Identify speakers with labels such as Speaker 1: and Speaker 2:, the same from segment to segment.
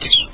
Speaker 1: Thank you.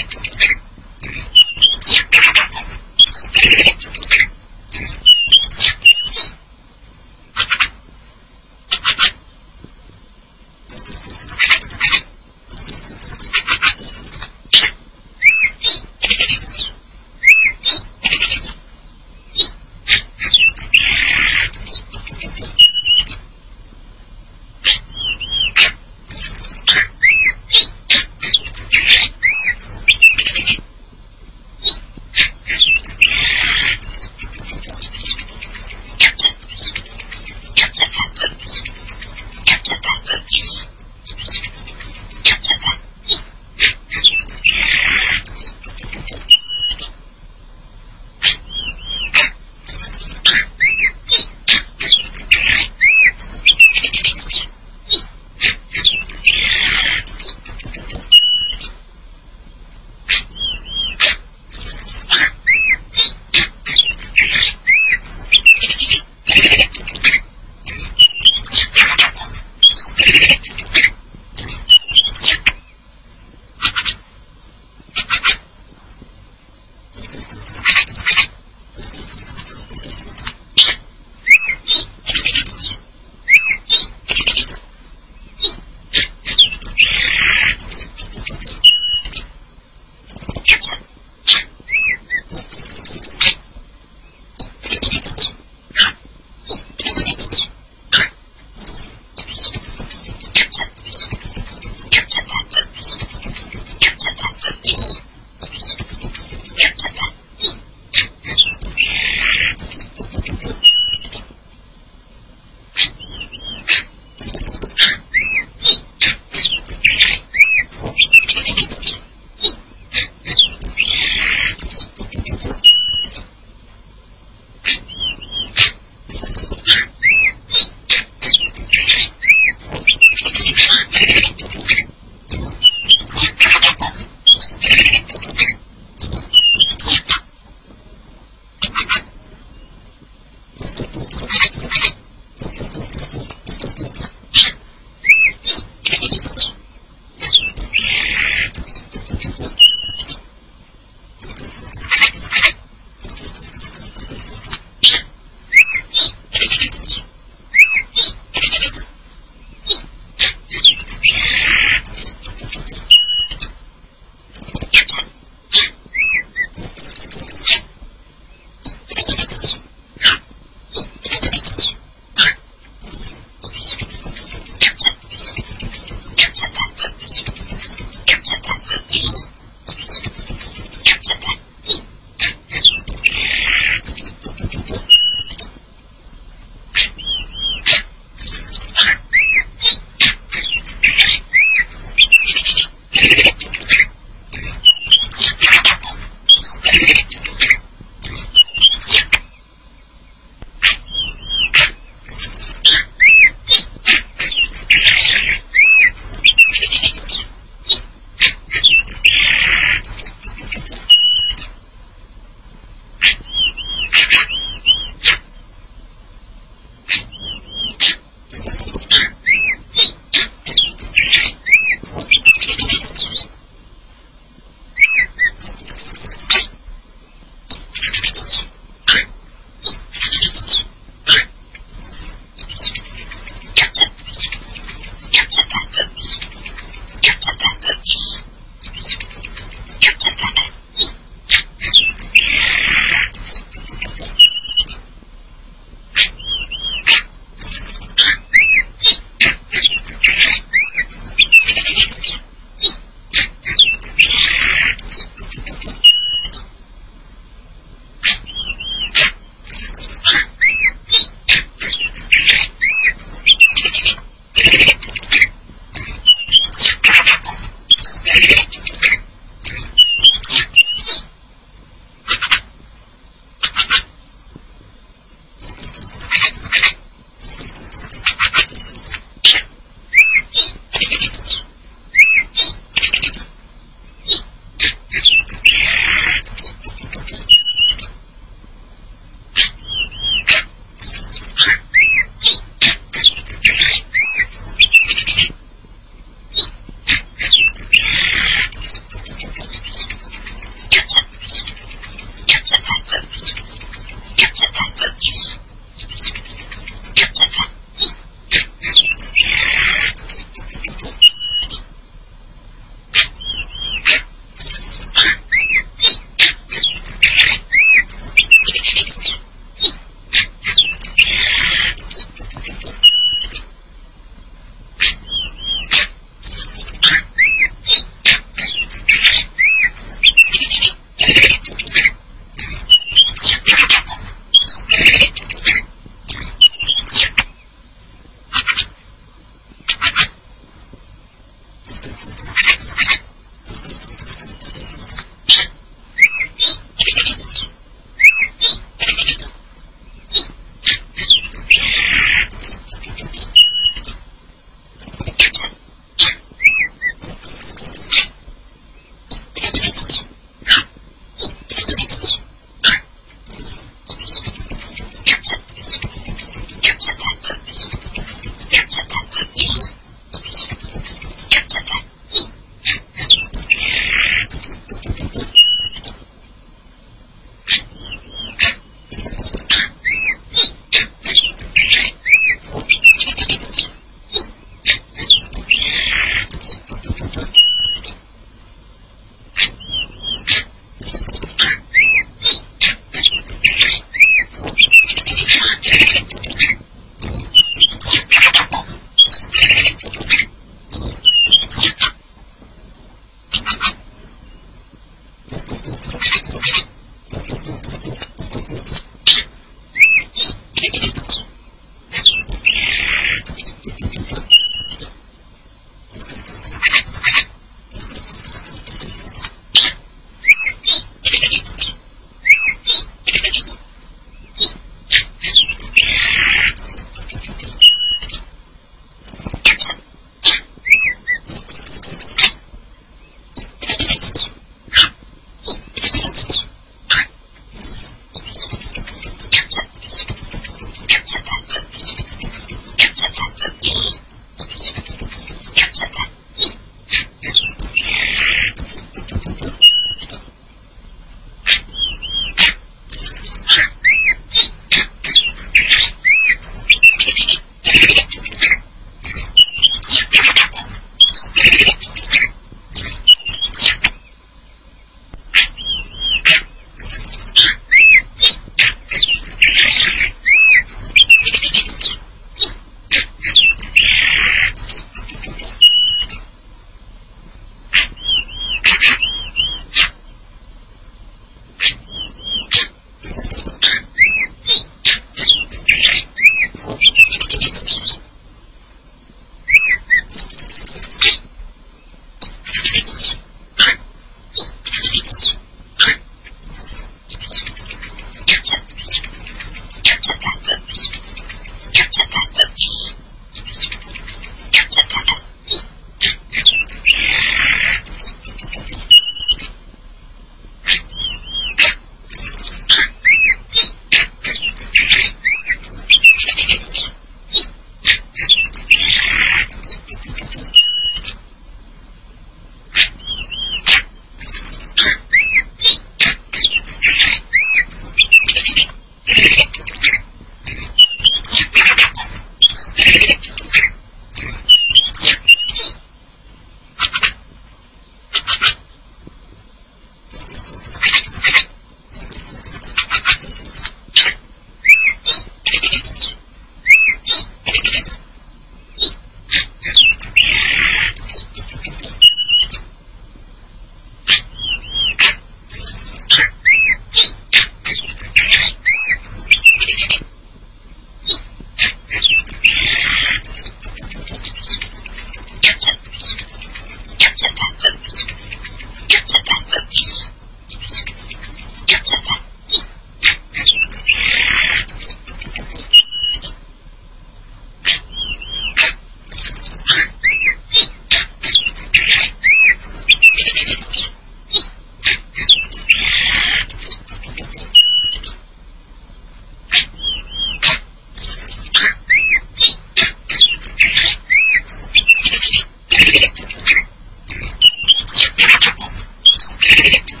Speaker 1: tapes.